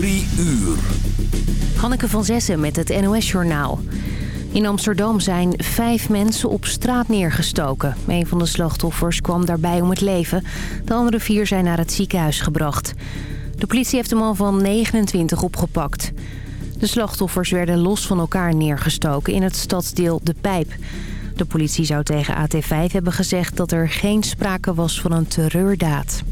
Drie uur. Hanneke van Zessen met het NOS-journaal. In Amsterdam zijn vijf mensen op straat neergestoken. Een van de slachtoffers kwam daarbij om het leven. De andere vier zijn naar het ziekenhuis gebracht. De politie heeft de man van 29 opgepakt. De slachtoffers werden los van elkaar neergestoken in het stadsdeel De Pijp. De politie zou tegen AT5 hebben gezegd dat er geen sprake was van een terreurdaad.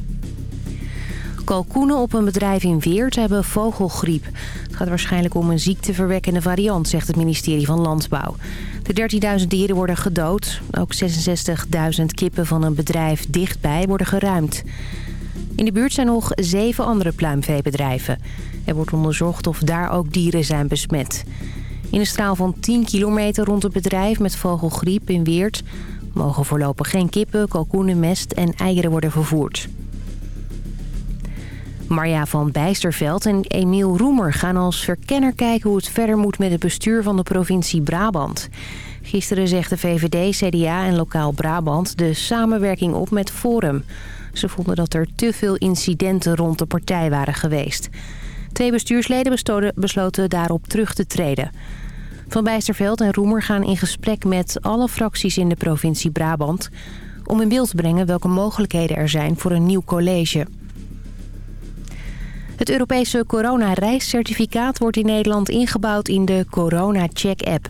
Kalkoenen op een bedrijf in Weert hebben vogelgriep. Het gaat waarschijnlijk om een ziekteverwekkende variant, zegt het ministerie van Landbouw. De 13.000 dieren worden gedood. Ook 66.000 kippen van een bedrijf dichtbij worden geruimd. In de buurt zijn nog zeven andere pluimveebedrijven. Er wordt onderzocht of daar ook dieren zijn besmet. In een straal van 10 kilometer rond het bedrijf met vogelgriep in Weert... mogen voorlopig geen kippen, kalkoenen, mest en eieren worden vervoerd. Marja van Bijsterveld en Emiel Roemer gaan als verkenner kijken... hoe het verder moet met het bestuur van de provincie Brabant. Gisteren zegt de VVD, CDA en Lokaal Brabant de samenwerking op met Forum. Ze vonden dat er te veel incidenten rond de partij waren geweest. Twee bestuursleden besloten daarop terug te treden. Van Bijsterveld en Roemer gaan in gesprek met alle fracties in de provincie Brabant... om in beeld te brengen welke mogelijkheden er zijn voor een nieuw college. Het Europese coronareiscertificaat wordt in Nederland ingebouwd in de Corona Check app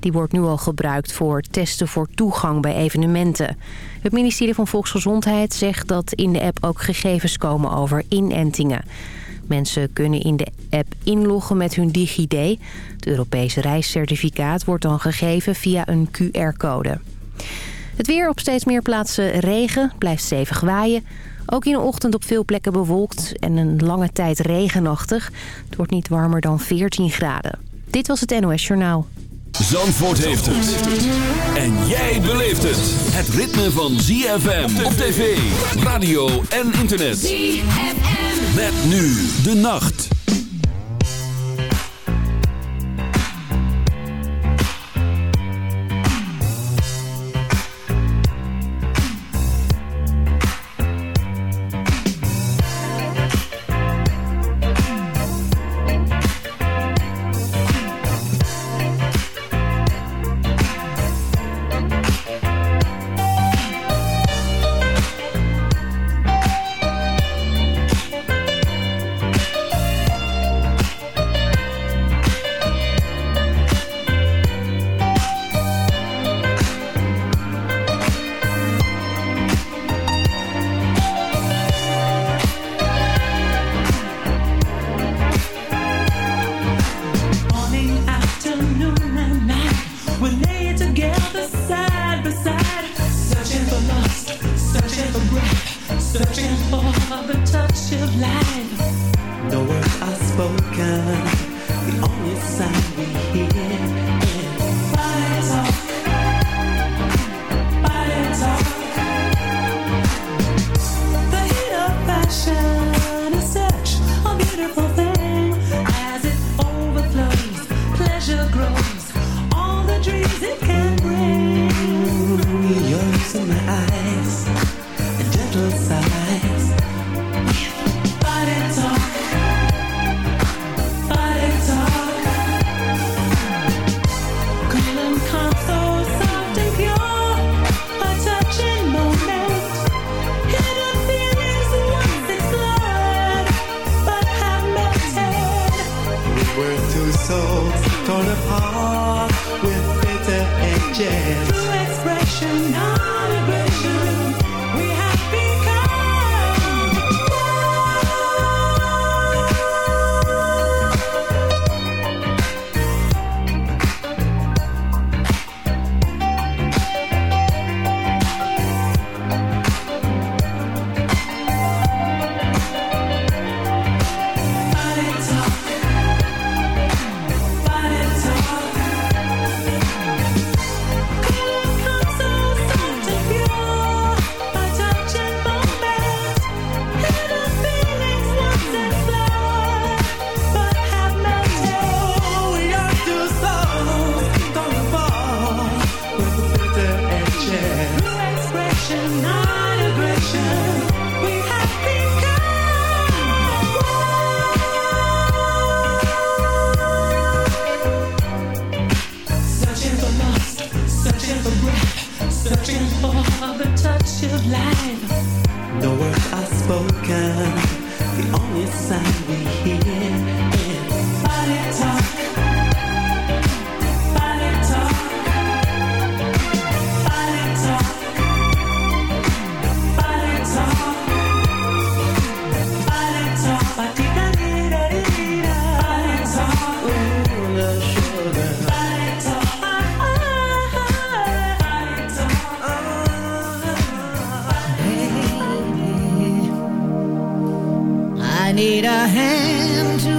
Die wordt nu al gebruikt voor testen voor toegang bij evenementen. Het ministerie van Volksgezondheid zegt dat in de app ook gegevens komen over inentingen. Mensen kunnen in de app inloggen met hun DigiD. Het Europese reiscertificaat wordt dan gegeven via een QR-code. Het weer op steeds meer plaatsen regen, blijft stevig waaien. Ook in de ochtend op veel plekken bewolkt en een lange tijd regenachtig. Het wordt niet warmer dan 14 graden. Dit was het NOS Journaal. Zandvoort heeft het. En jij beleeft het. Het ritme van ZFM op tv, radio en internet. ZFM. Met nu de nacht. need a hand to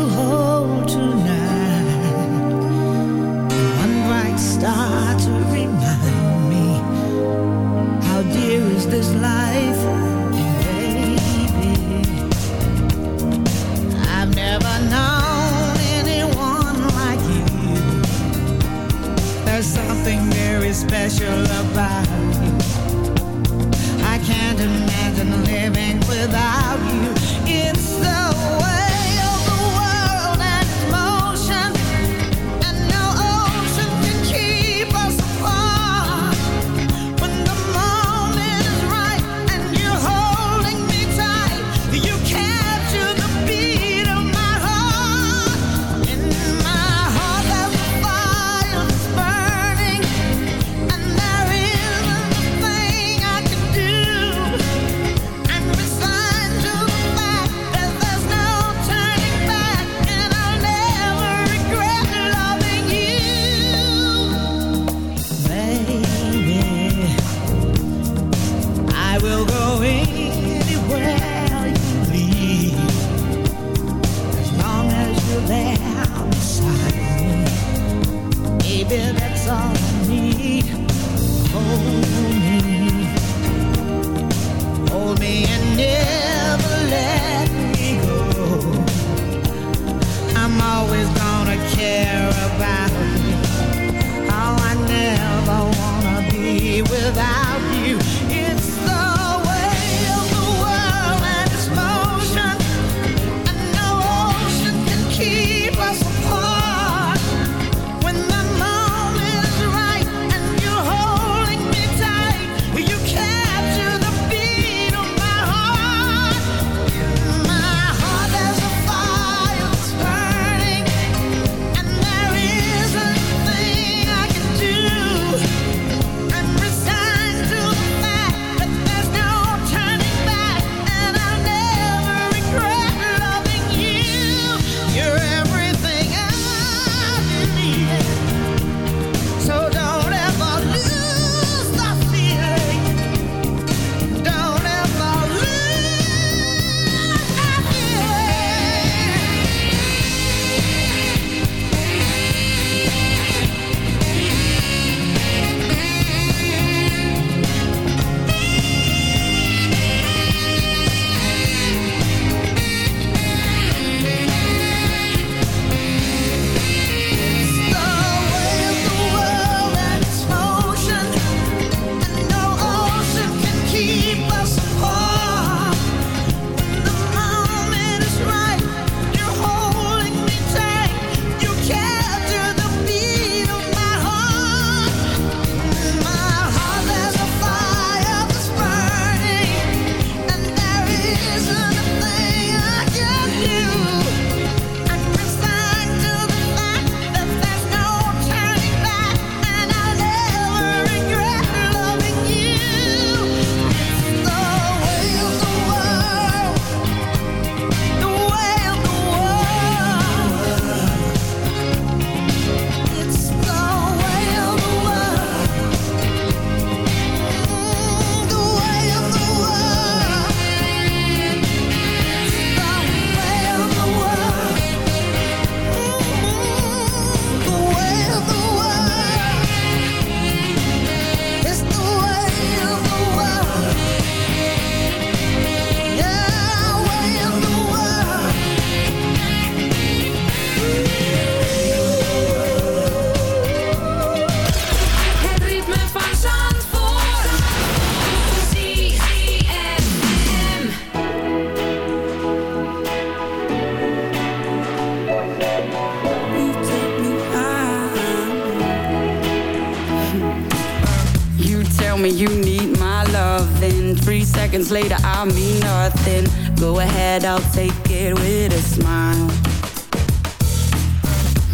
I'll take it with a smile.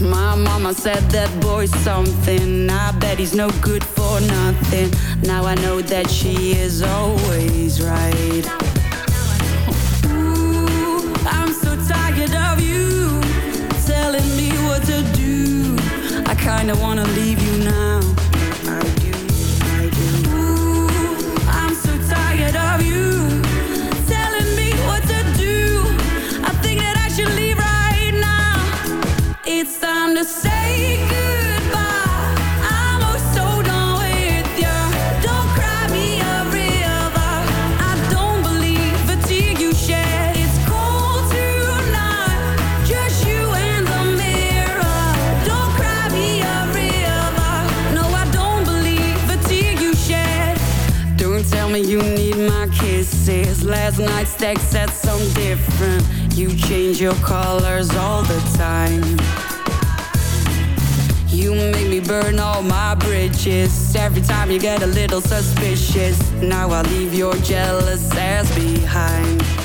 My mama said that boy's something. I bet he's no good for nothing. Now I know that she sex, that's something different. You change your colors all the time. You make me burn all my bridges. Every time you get a little suspicious. Now I leave your jealous ass behind.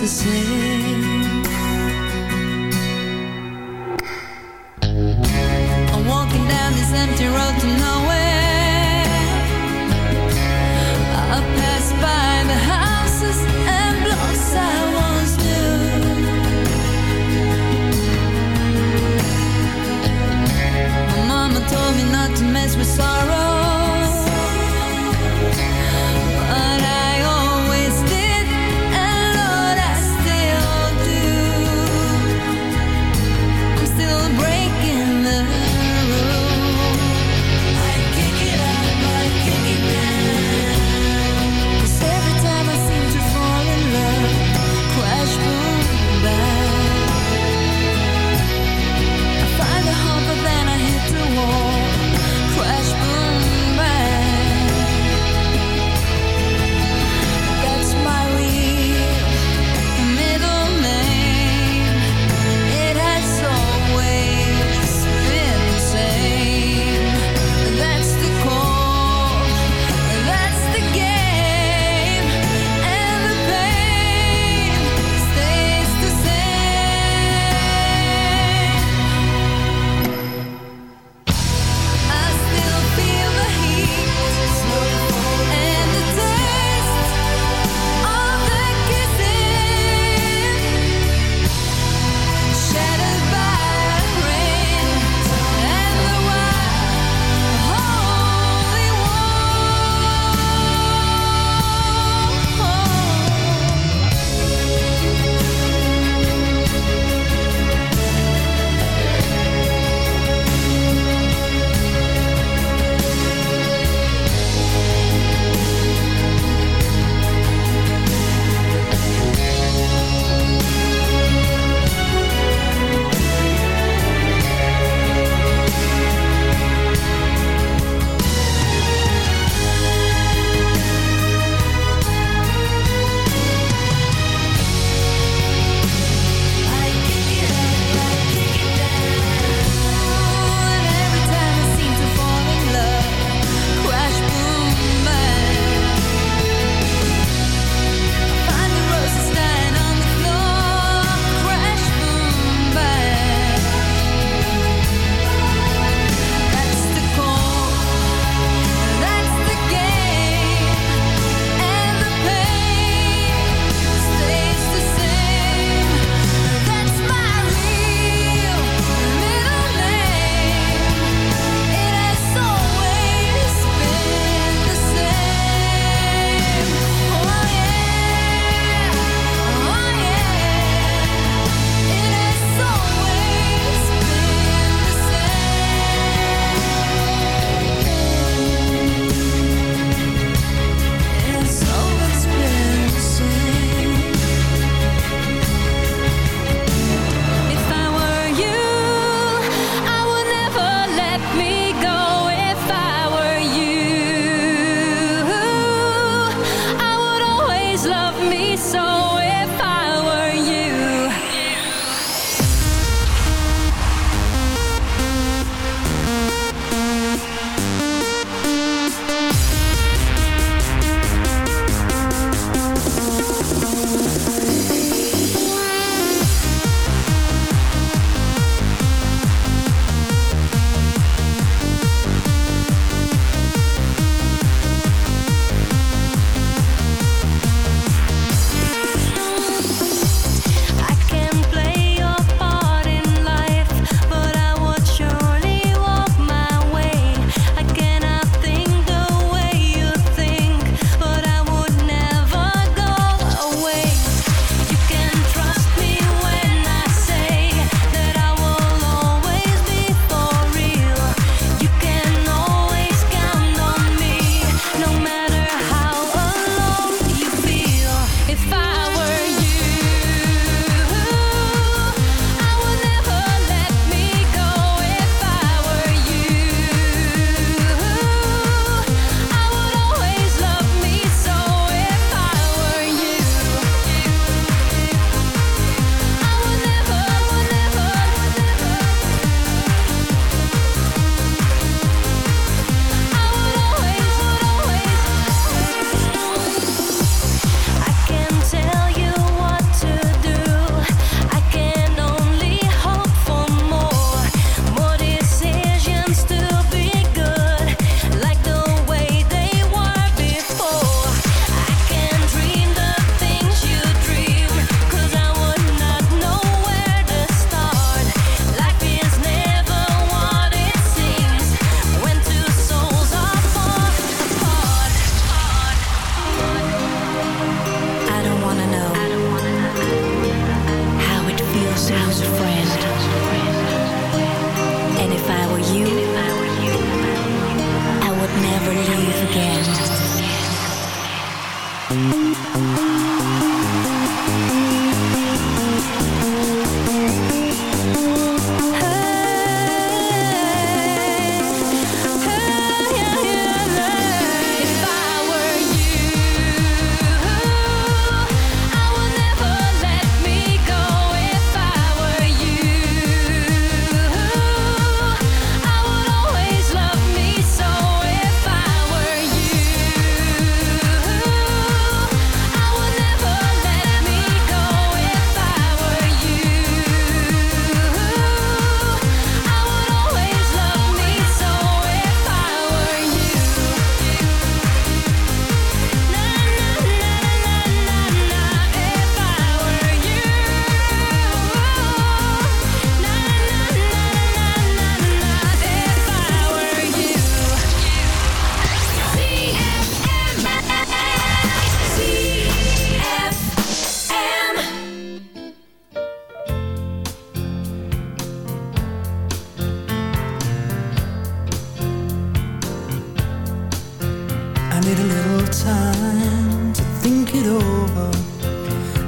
the same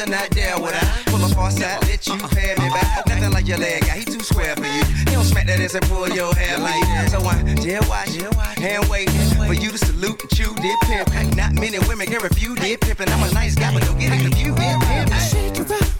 you're not there with I Pull up on side, let you uh-uh. pay me back. Uh-uh. Nothing like your leg guy, he too square for you. He don't smack that ass and pull your hair like that. So I jail watch, hand wait for you to salute and chew dip pimp. Not many women can refuse dip pimp, and I'm a nice guy, but don't get it confused. Shake it up.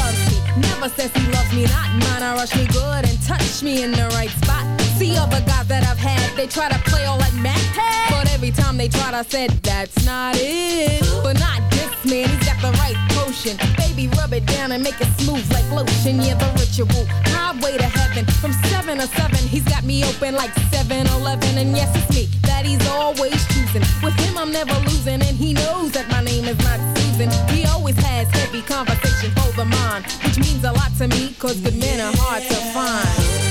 Never says he loves me not. Mine, I rush me good and touch me in the right spot. See other guys that I've had, they try to play all like Mac. But every time they tried, I said, that's not it. But not this man, he's got the right potion. Baby, rub it down and make it smooth like lotion. Yeah, the ritual, highway to heaven. From 7 to 7, he's got me open like 7-Eleven. And yes, it's me that he's always choosing. With him, I'm never losing. And he knows that my name is not Susan. he always has heavy conversation the mind, which means a lot to me, cause good men are hard to find.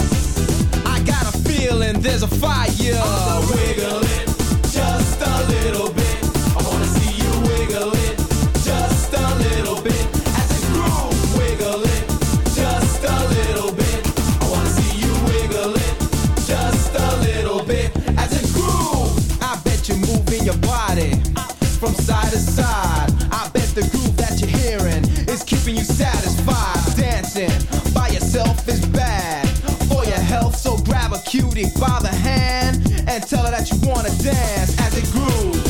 Feeling there's a fire. Wiggle it just a little bit. I wanna see you wiggle it just a little bit. As it groove, wiggle it just a little bit. I wanna see you wiggle it just a little bit. As it I bet you're moving your body from side to side. A by the hand and tell her that you wanna dance as it grooves.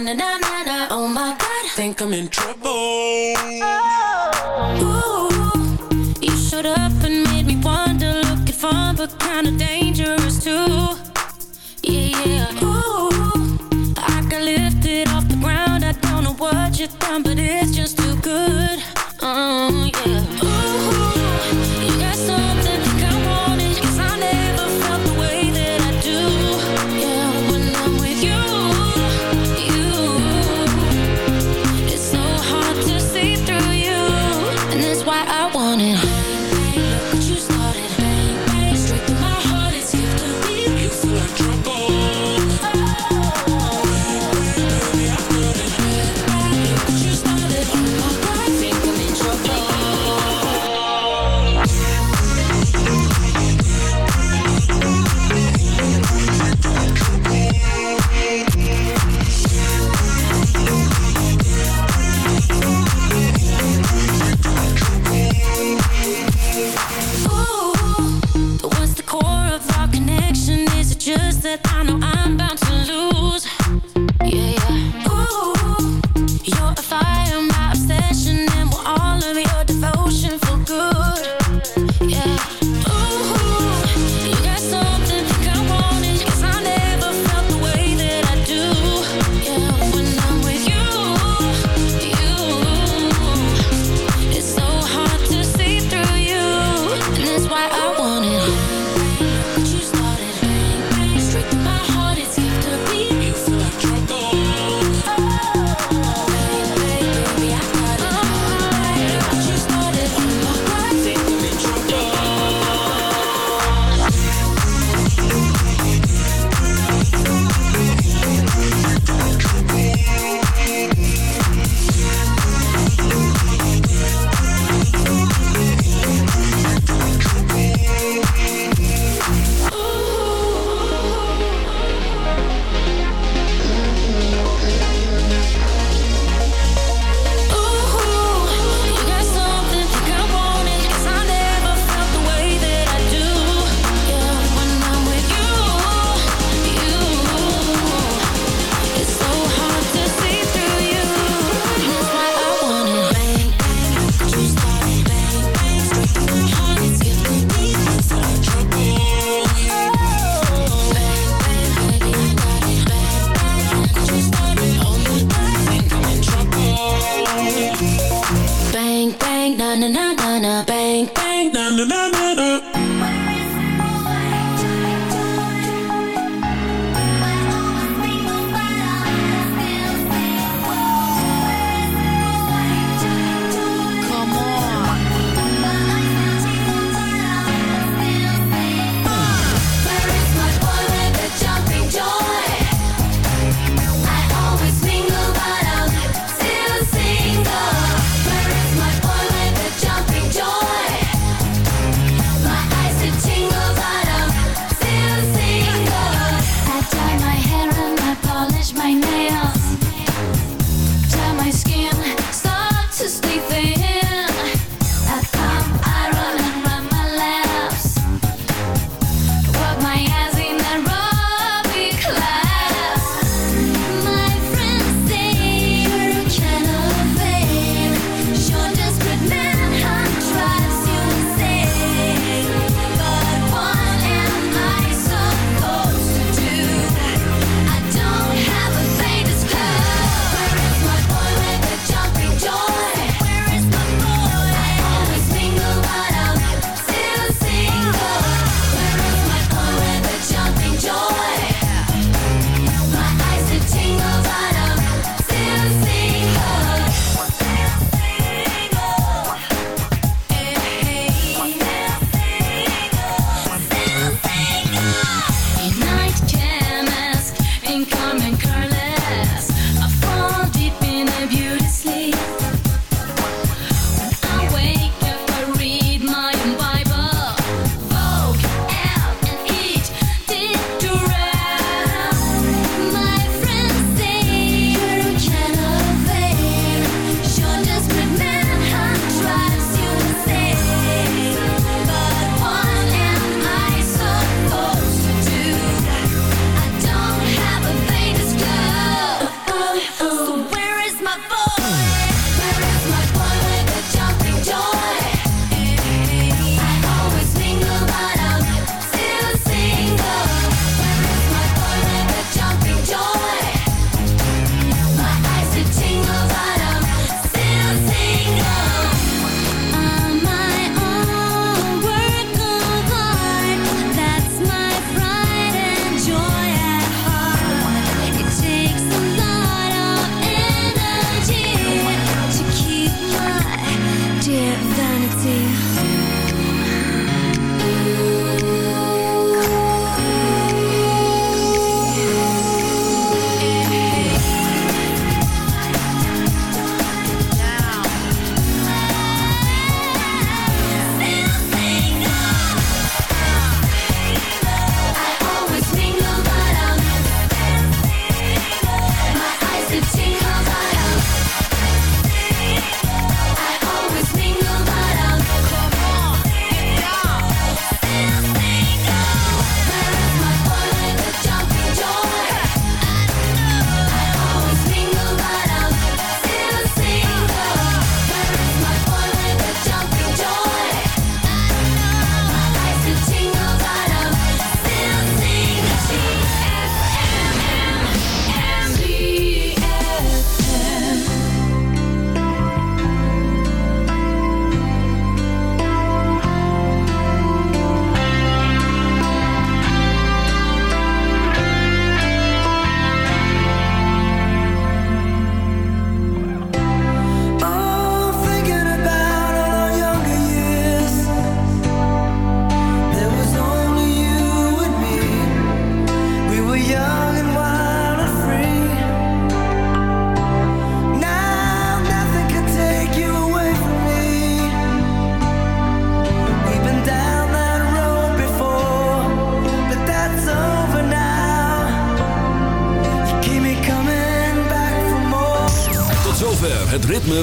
na na na na. Oh my God, think I'm in trouble. Oh. Ooh, you showed up and made me wonder, looking fun but kinda dangerous too. Yeah, yeah. Ooh, I got lifted off the ground. I don't know what you've done, but it's just too good. Oh yeah. Ooh.